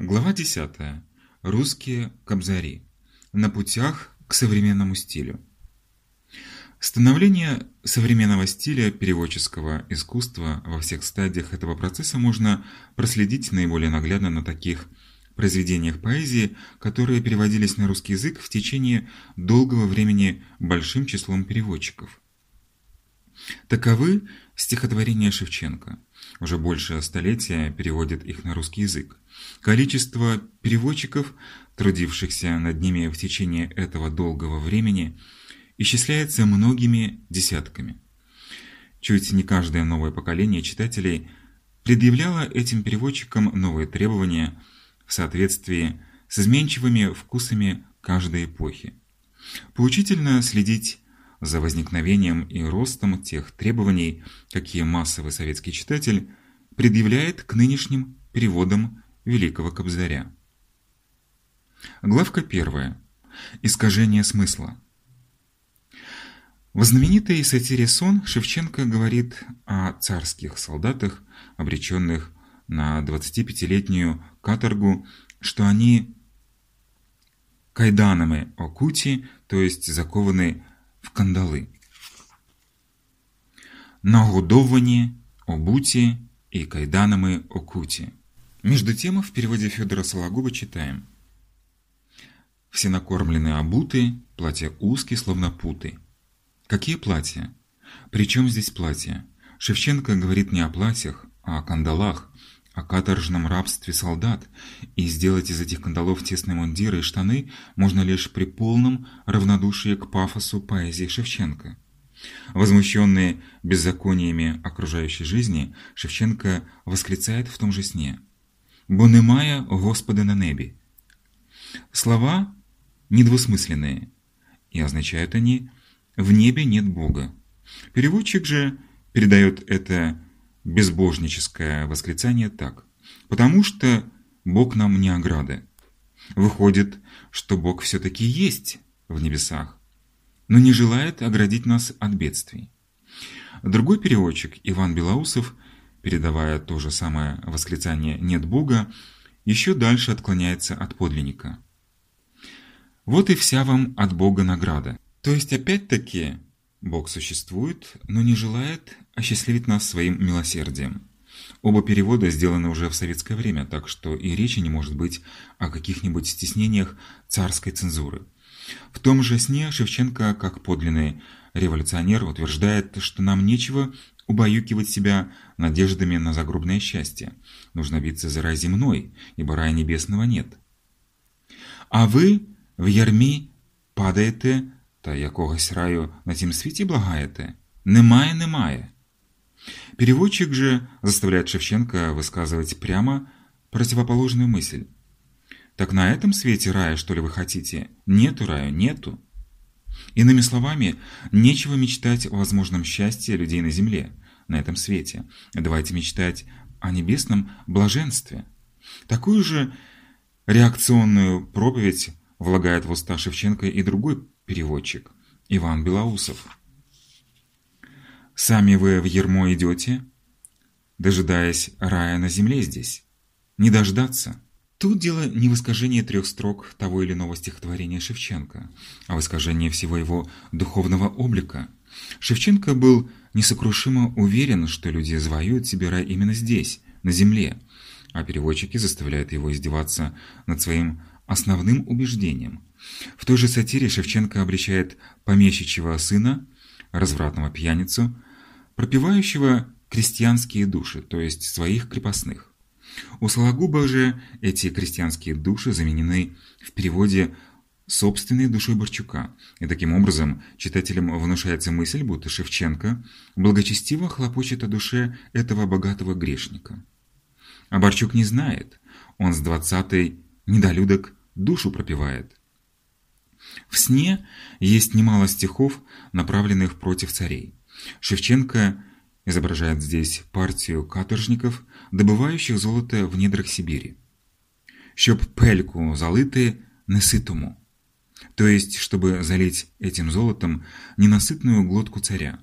Глава 10. Русские кобзари. На путях к современному стилю. Становление современного стиля переводческого искусства во всех стадиях этого процесса можно проследить наиболее наглядно на таких произведениях поэзии, которые переводились на русский язык в течение долгого времени большим числом переводчиков. Таковы стихотворения Шевченко. Уже больше столетия переводят их на русский язык. Количество переводчиков, трудившихся над ними в течение этого долгого времени, исчисляется многими десятками. Чуть не каждое новое поколение читателей предъявляло этим переводчикам новые требования в соответствии с изменчивыми вкусами каждой эпохи. Поучительно следить за возникновением и ростом тех требований, какие массовый советский читатель предъявляет к нынешним переводам Великого Кобзаря. Главка первая. Искажение смысла. В знаменитой сатире «Сон» Шевченко говорит о царских солдатах, обреченных на 25-летнюю каторгу, что они кайданами окути, то есть закованы в кандалы. Нагодовані, обуті и кайданами окуті. Между тем, в переводе Федора Сологуба читаем «Все накормлены обуты, платья узкие, словно путы». Какие платья? Причем здесь платья? Шевченко говорит не о платьях, а о кандалах, о каторжном рабстве солдат, и сделать из этих кандалов тесные мундиры и штаны можно лишь при полном равнодушии к пафосу поэзии Шевченко. Возмущенный беззакониями окружающей жизни, Шевченко восклицает в том же сне «Бо немає Господа на небе». Слова недвусмысленные, и означают они «в небе нет Бога». Переводчик же передает это безбожническое восклицание так. Потому что Бог нам не ограда. Выходит, что Бог все-таки есть в небесах, но не желает оградить нас от бедствий. Другой переводчик, Иван Белоусов, передавая то же самое восклицание «нет Бога», еще дальше отклоняется от подлинника. Вот и вся вам от Бога награда. То есть опять-таки Бог существует, но не желает осчастливить нас своим милосердием. Оба перевода сделаны уже в советское время, так что и речи не может быть о каких-нибудь стеснениях царской цензуры. В том же сне Шевченко, как подлинный революционер, утверждает, что нам нечего убаюкивать себя надеждами на загробное счастье. Нужно биться за рай земной, ибо рая небесного нет. А вы в ярмі падаєте та якогось раю на тім світі благаєте? Немає, немає. Переводчик же заставляет Шевченко высказывать прямо противоположную мысль. Так на этом свете рая, что ли, вы хотите? Нету рая, нету. Иными словами, нечего мечтать о возможном счастье людей на земле, на этом свете. Давайте мечтать о небесном блаженстве. Такую же реакционную проповедь влагает в уста Шевченко и другой переводчик, Иван Белоусов. Сами вы в ермо идете, дожидаясь рая на земле здесь. Не дождаться. Тут дело не в искажении трех строк того или иного стихотворения Шевченко, а в искажении всего его духовного облика. Шевченко был несокрушимо уверен, что люди завоюют себе рай именно здесь, на земле, а переводчики заставляют его издеваться над своим основным убеждением. В той же сатире Шевченко обличает помещичьего сына, развратного пьяницу, пропивающего крестьянские души, то есть своих крепостных. У Сологуба же эти крестьянские души заменены в переводе собственной душой Борчука, и таким образом читателям внушается мысль, будто Шевченко благочестиво хлопочет о душе этого богатого грешника. А Борчук не знает, он с двадцатой недолюдок душу пропивает. В сне есть немало стихов, направленных против царей. Шевченко изображает здесь партию каторжников, добывающих золото в недрах Сибири. «Щоб пельку залити неситому», то есть, чтобы залить этим золотом ненасытную глотку царя.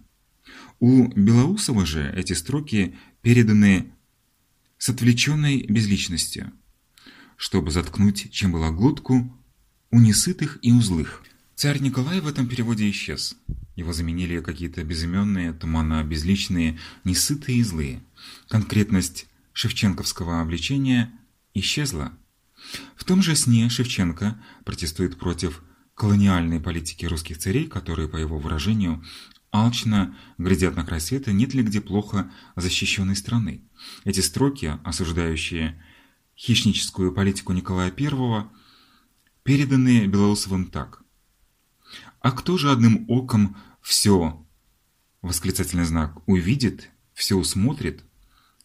У Белоусова же эти строки переданы с отвлеченной безличностью. Чтобы заткнуть, чем была глотку, у несытых и узлых. Царь Николай в этом переводе исчез. Его заменили какие-то безыменные, туманно-безличные, несытые и злые. Конкретность шевченковского обличения исчезла. В том же сне Шевченко протестует против колониальной политики русских царей, которые, по его выражению, алчно глядят на край света, нет ли где плохо защищенной страны. Эти строки, осуждающие хищническую политику Николая I, переданы Белоусовым так. «А кто же одним оком все, восклицательный знак, увидит, все усмотрит,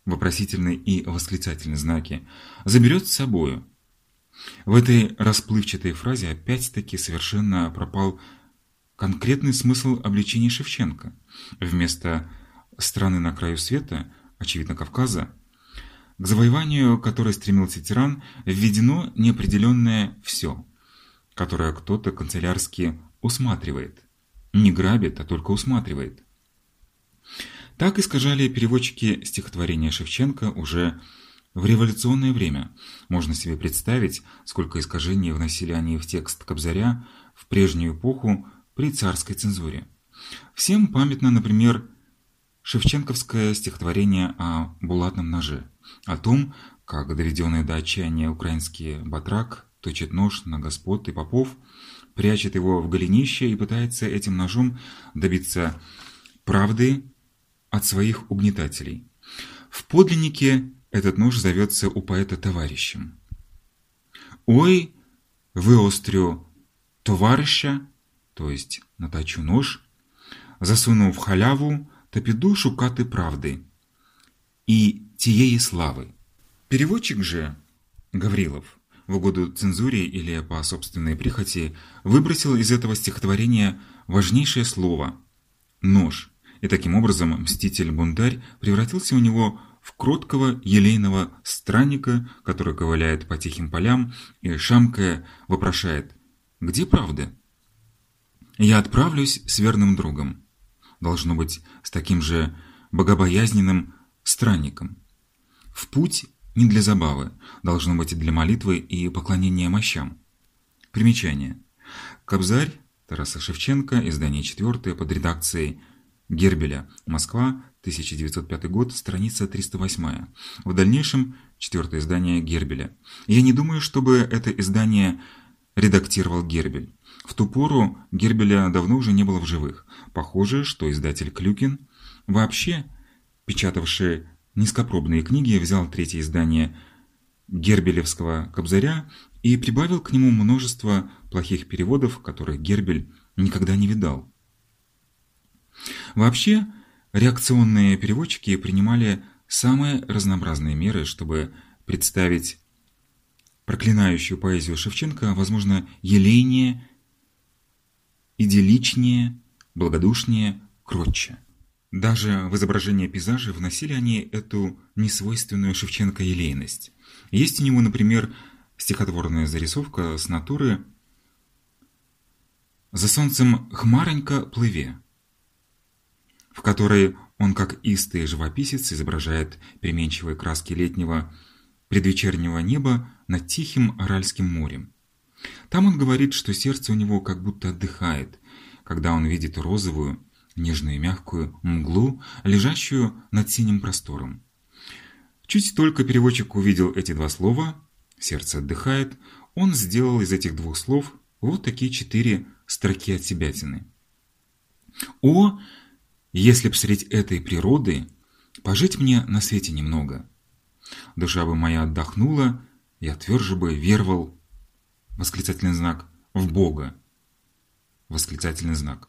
вопросительный и восклицательный знаки, заберет с собою?» В этой расплывчатой фразе опять-таки совершенно пропал конкретный смысл обличения Шевченко. Вместо «страны на краю света», очевидно Кавказа, к завоеванию которой стремился тиран, введено неопределенное «все», которое кто-то канцелярски усматривает. Не грабит, а только усматривает. Так искажали переводчики стихотворения Шевченко уже в революционное время. Можно себе представить, сколько искажений вносили они в текст Кобзаря в прежнюю эпоху при царской цензуре. Всем памятно, например, шевченковское стихотворение о булатном ноже, о том, как доведенный до отчаяния украинский батрак точит нож на господ и попов, прячет его в голенище и пытается этим ножом добиться правды от своих угнетателей. В подлиннике этот нож зовется у поэта товарищем. «Ой, выострю товарища, то есть наточу нож, засуну в халяву та піду шукати правди и тієї славы». Переводчик же, Гаврилов, в угоду цензуре или по собственной прихоти, выбросил из этого стихотворения важнейшее слово «нож», и таким образом мститель-бунтарь превратился у него в кроткого елейного странника, который ковыляет по тихим полям и, шамкая, вопрошает «Где правда?» «Я отправлюсь с верным другом». Должно быть, с таким же богобоязненным странником. В путь не для забавы, должно быть для молитвы и поклонения мощам. Примечание. Кобзарь Тараса Шевченко, издание 4 под редакцией Гербеля, Москва, 1905 год, страница 308. В дальнейшем четвертое издание Гербеля. Я не думаю, чтобы это издание редактировал Гербель. В ту пору Гербеля давно уже не было в живых. Похоже, что издатель Клюкин, вообще печатавший низкопробные книги, взял третье издание Гербелевского Кобзаря и прибавил к нему множество плохих переводов, которых Гербель никогда не видал. Вообще, реакционные переводчики принимали самые разнообразные меры, чтобы представить проклинающую поэзию Шевченко, возможно, елейнее, идилличнее, благодушнее, кротче. Даже в изображение пейзажа вносили они эту несвойственную Шевченко елейность. Есть у него, например, стихотворная зарисовка с натуры «За солнцем хмаренько плыве», в которой он, как истый живописец, изображает переменчивые краски летнего предвечернего неба над тихим Аральским морем. Там он говорит, что сердце у него как будто отдыхает, когда он видит розовую, нежную и мягкую мглу, лежащую над синим простором. Чуть только переводчик увидел эти два слова «сердце отдыхает», он сделал из этих двух слов вот такие четыре строки от себятины. «О, если б средь этой природы пожить мне на свете немного, душа бы моя отдохнула, я тверже бы веровал, восклицательный знак, в Бога, восклицательный знак.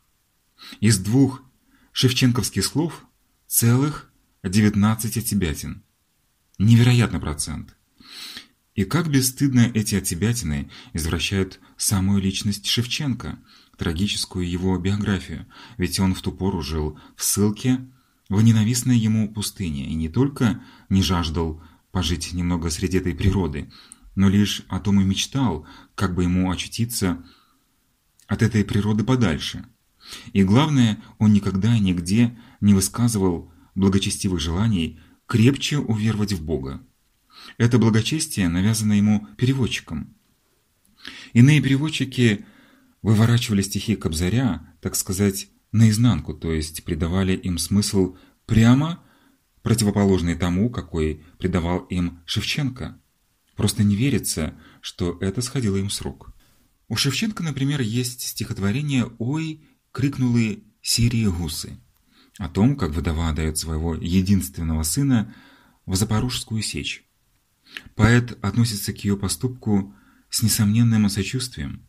Из двух шевченковских слов целых 19 отебятин. Невероятный процент. И как бесстыдно эти отебятины извращают самую личность Шевченко – трагическую его биографию, ведь он в ту пору жил в ссылке в ненавистной ему пустыне и не только не жаждал пожить немного среди этой природы, но лишь о том и мечтал, как бы ему очутиться от этой природы подальше. И главное, он никогда нигде не высказывал благочестивых желаний крепче уверовать в Бога. Это благочестие навязано ему переводчиком. Иные переводчики выворачивали стихи Кобзаря, так сказать, наизнанку, то есть придавали им смысл прямо противоположный тому, какой придавал им Шевченко. Просто не верится, что это сходило им с рук. У Шевченко, например, есть стихотворение «Ой, крикнули сирии гусы» о том, как вдова дает своего единственного сына в Запорожскую сечь. Поэт относится к ее поступку с несомненным сочувствием.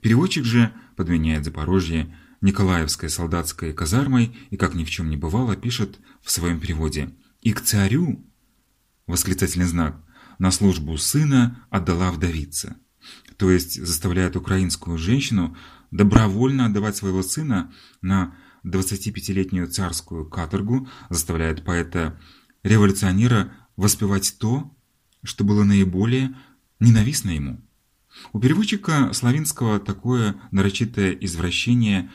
Переводчик же подменяет Запорожье Николаевской солдатской казармой и, как ни в чем не бывало, пишет в своем переводе «И к царю!» восклицательный знак «на службу сына отдала вдовица», то есть заставляет украинскую женщину добровольно отдавать своего сына на 25-летнюю царскую каторгу, заставляет поэта-революционера воспевать то, что было наиболее ненавистно ему. У переводчика Славинского такое нарочитое извращение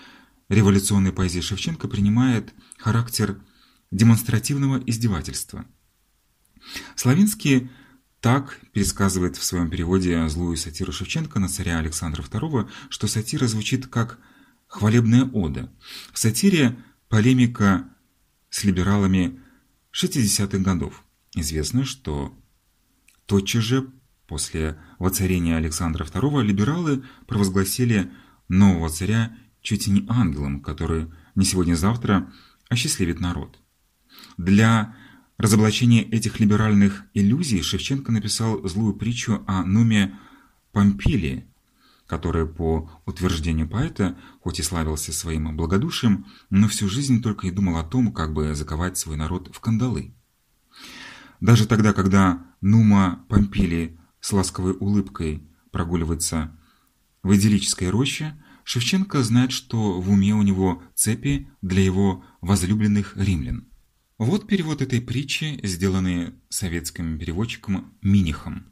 революционной поэзии Шевченко принимает характер демонстративного издевательства. Славинский так пересказывает в своем переводе злую сатиру Шевченко на царя Александра II, что сатира звучит как хвалебная ода. В сатире полемика с либералами 60-х годов. Известно, что тотчас же после воцарения Александра II либералы провозгласили нового царя чуть не ангелом, который не сегодня-завтра осчастливит народ. Для разоблачения этих либеральных иллюзий Шевченко написал злую притчу о Нуме Помпилии, который, по утверждению поэта, хоть и славился своим благодушием, но всю жизнь только и думал о том, как бы заковать свой народ в кандалы. Даже тогда, когда Нума Помпилий с ласковой улыбкой прогуливается в идиллической роще, Шевченко знает, что в уме у него цепи для его возлюбленных римлян. Вот перевод этой притчи, сделанный советским переводчиком Минихом.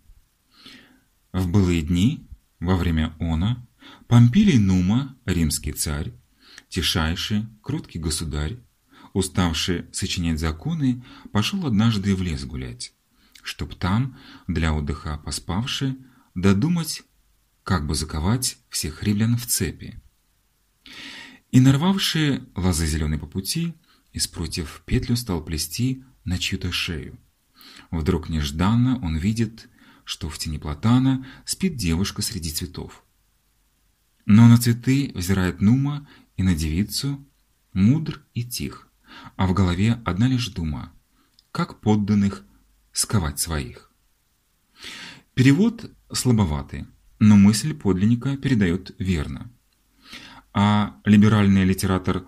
В былые дни во время она Помпилий Нума, римский царь, тишайший, кроткий государь, уставший сочинять законы, пошел однажды в лес гулять, чтоб там, для отдыха поспавши, додумать, как бы заковать всех римлян в цепи. И нарвавший лозы зеленой по пути, из против петлю стал плести на чью-то шею. Вдруг нежданно он видит что в тени платана спит девушка среди цветов. Но на цветы взирает Нума и на девицу, мудр и тих, а в голове одна лишь дума, как подданных сковать своих. Перевод слабоватый, но мысль подлинника передает верно. А либеральный литератор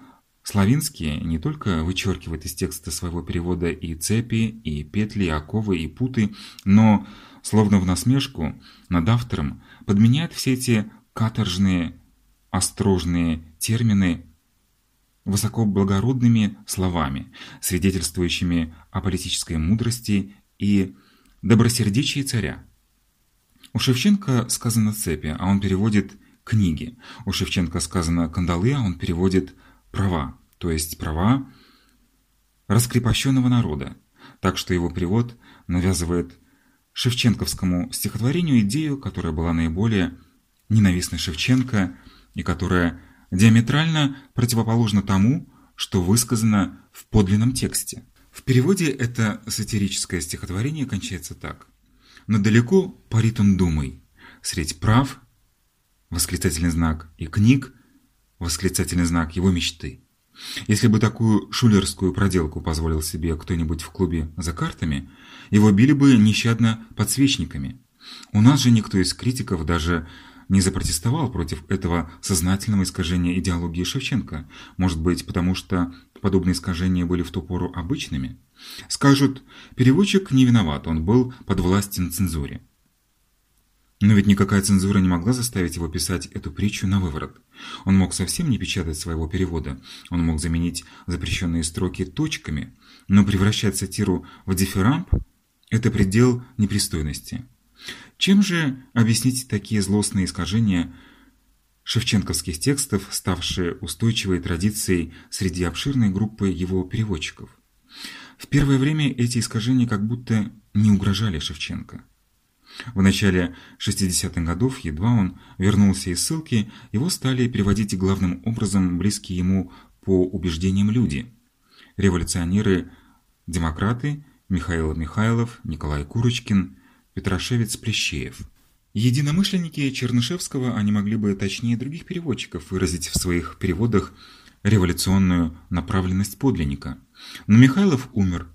Славинский не только вычеркивает из текста своего перевода и цепи, и петли, и оковы, и путы, но словно в насмешку над автором, подменяет все эти каторжные, острожные термины высокоблагородными словами, свидетельствующими о политической мудрости и добросердечии царя. У Шевченко сказано «цепи», а он переводит «книги». У Шевченко сказано «кандалы», а он переводит «права», то есть права раскрепощенного народа. Так что его перевод навязывает шевченковскому стихотворению идею, которая была наиболее ненавистной Шевченко и которая диаметрально противоположна тому, что высказано в подлинном тексте. В переводе это сатирическое стихотворение кончается так. «Но далеко парит он думай, средь прав, восклицательный знак, и книг, восклицательный знак его мечты». Если бы такую шулерскую проделку позволил себе кто-нибудь в клубе за картами, его били бы нещадно подсвечниками. У нас же никто из критиков даже не запротестовал против этого сознательного искажения идеологии Шевченко, может быть, потому что подобные искажения были в ту пору обычными. Скажут, переводчик не виноват, он был подвластен цензуре. Но ведь никакая цензура не могла заставить его писать эту притчу на выворот. Он мог совсем не печатать своего перевода, он мог заменить запрещенные строки точками, но превращать сатиру в дифирамб – это предел непристойности. Чем же объяснить такие злостные искажения шевченковских текстов, ставшие устойчивой традицией среди обширной группы его переводчиков? В первое время эти искажения как будто не угрожали Шевченко. В начале 60-х годов, едва он вернулся из ссылки, его стали переводить главным образом близкие ему по убеждениям люди. Революционеры, демократы Михаил Михайлов, Николай Курочкин, Петрошевец Плещеев. Единомышленники Чернышевского они могли бы точнее других переводчиков выразить в своих переводах революционную направленность подлинника. Но Михайлов умер,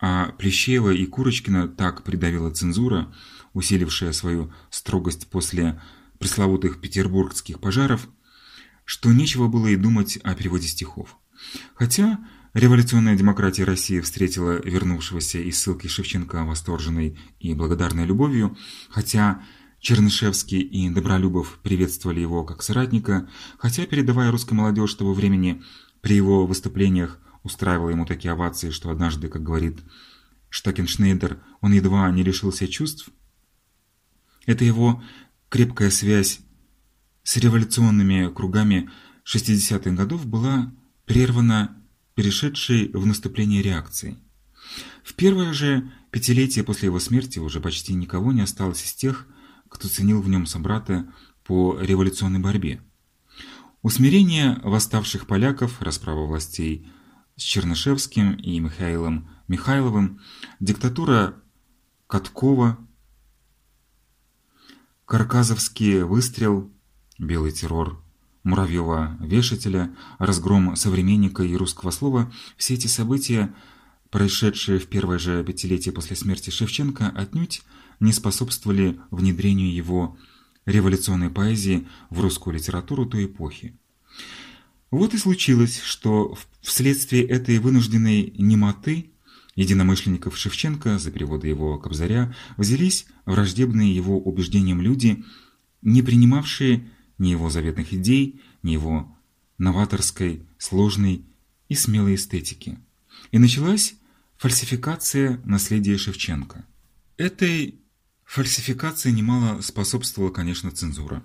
а Плещеева и Курочкина так придавила цензура, усилившая свою строгость после пресловутых петербургских пожаров, что нечего было и думать о переводе стихов. Хотя революционная демократия России встретила вернувшегося из ссылки Шевченко восторженной и благодарной любовью, хотя Чернышевский и Добролюбов приветствовали его как соратника, хотя, передавая русской молодежь того времени, при его выступлениях устраивала ему такие овации, что однажды, как говорит Штакеншнейдер, он едва не лишился чувств. Это его крепкая связь с революционными кругами 60-х годов была прервана перешедшей в наступление реакцией. В первое же пятилетие после его смерти уже почти никого не осталось из тех, кто ценил в нем собрата по революционной борьбе. Усмирение восставших поляков, расправа властей с Чернышевским и Михаилом Михайловым, диктатура Каткова, Карказовский выстрел, белый террор Муравьева-вешателя, разгром современника и русского слова – все эти события, происшедшие в первое же пятилетие после смерти Шевченко, отнюдь не способствовали внедрению его революционной поэзии в русскую литературу той эпохи. Вот и случилось, что вследствие этой вынужденной немоты единомышленников Шевченко за переводы его Кобзаря взялись враждебные его убеждениям люди, не принимавшие ни его заветных идей, ни его новаторской, сложной и смелой эстетики. И началась фальсификация наследия Шевченко. Этой фальсификации немало способствовала, конечно, цензура.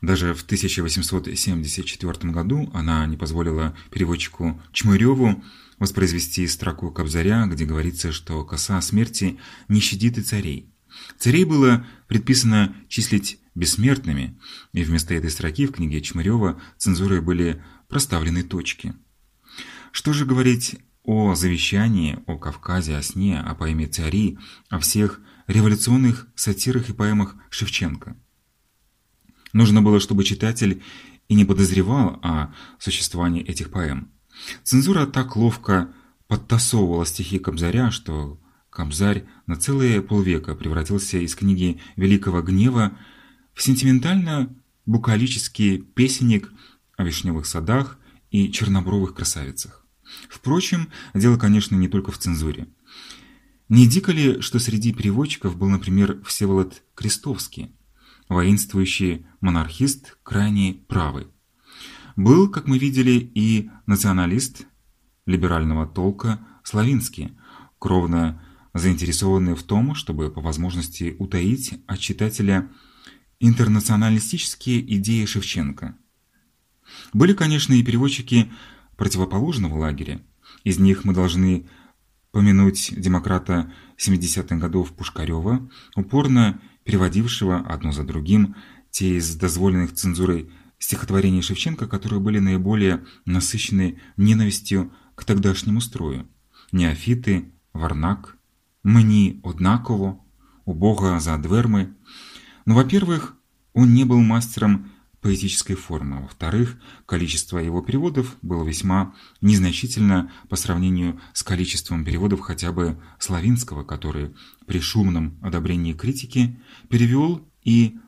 Даже в 1874 году она не позволила переводчику Чмыреву воспроизвести строку Кобзаря, где говорится, что коса смерти не щадит и царей. Царей было предписано числить бессмертными, и вместо этой строки в книге Чмырева цензурой были проставлены точки. Что же говорить о завещании, о Кавказе, о сне, о поэме «Цари», о всех революционных сатирах и поэмах Шевченко? Нужно было, чтобы читатель и не подозревал о существовании этих поэм. Цензура так ловко подтасовывала стихи Кобзаря, что Кобзарь на целые полвека превратился из книги «Великого гнева» в сентиментально-букалический песенник о вишневых садах и чернобровых красавицах. Впрочем, дело, конечно, не только в цензуре. Не дико ли, что среди переводчиков был, например, Всеволод Крестовский, воинствующий монархист крайне правый. Был, как мы видели, и националист либерального толка Славинский, кровно заинтересованный в том, чтобы по возможности утаить от читателя интернационалистические идеи Шевченко. Были, конечно, и переводчики противоположного лагеря. Из них мы должны помянуть демократа 70-х годов Пушкарева, упорно переводившего одно за другим те из дозволенных цензурой стихотворений Шевченко, которые были наиболее насыщены ненавистью к тогдашнему строю. Неофиты, Варнак, «Мені однаково», «У Бога за дверми». Но, во-первых, он не был мастером поэтической формы, во-вторых, количество его переводов было весьма незначительно по сравнению с количеством переводов хотя бы славинского, который при шумном одобрении критики перевел и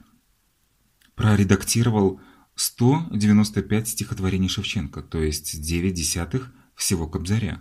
проредактировал 195 стихотворений Шевченко, то есть 9 десятых всего Кобзаря.